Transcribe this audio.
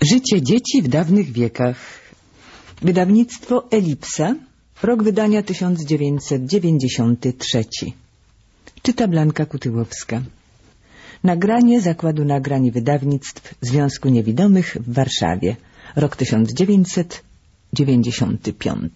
Życie dzieci w dawnych wiekach. Wydawnictwo Elipsa. Rok wydania 1993. Czyta Blanka Kutyłowska. Nagranie Zakładu Nagrań i Wydawnictw Związku Niewidomych w Warszawie. Rok 1995.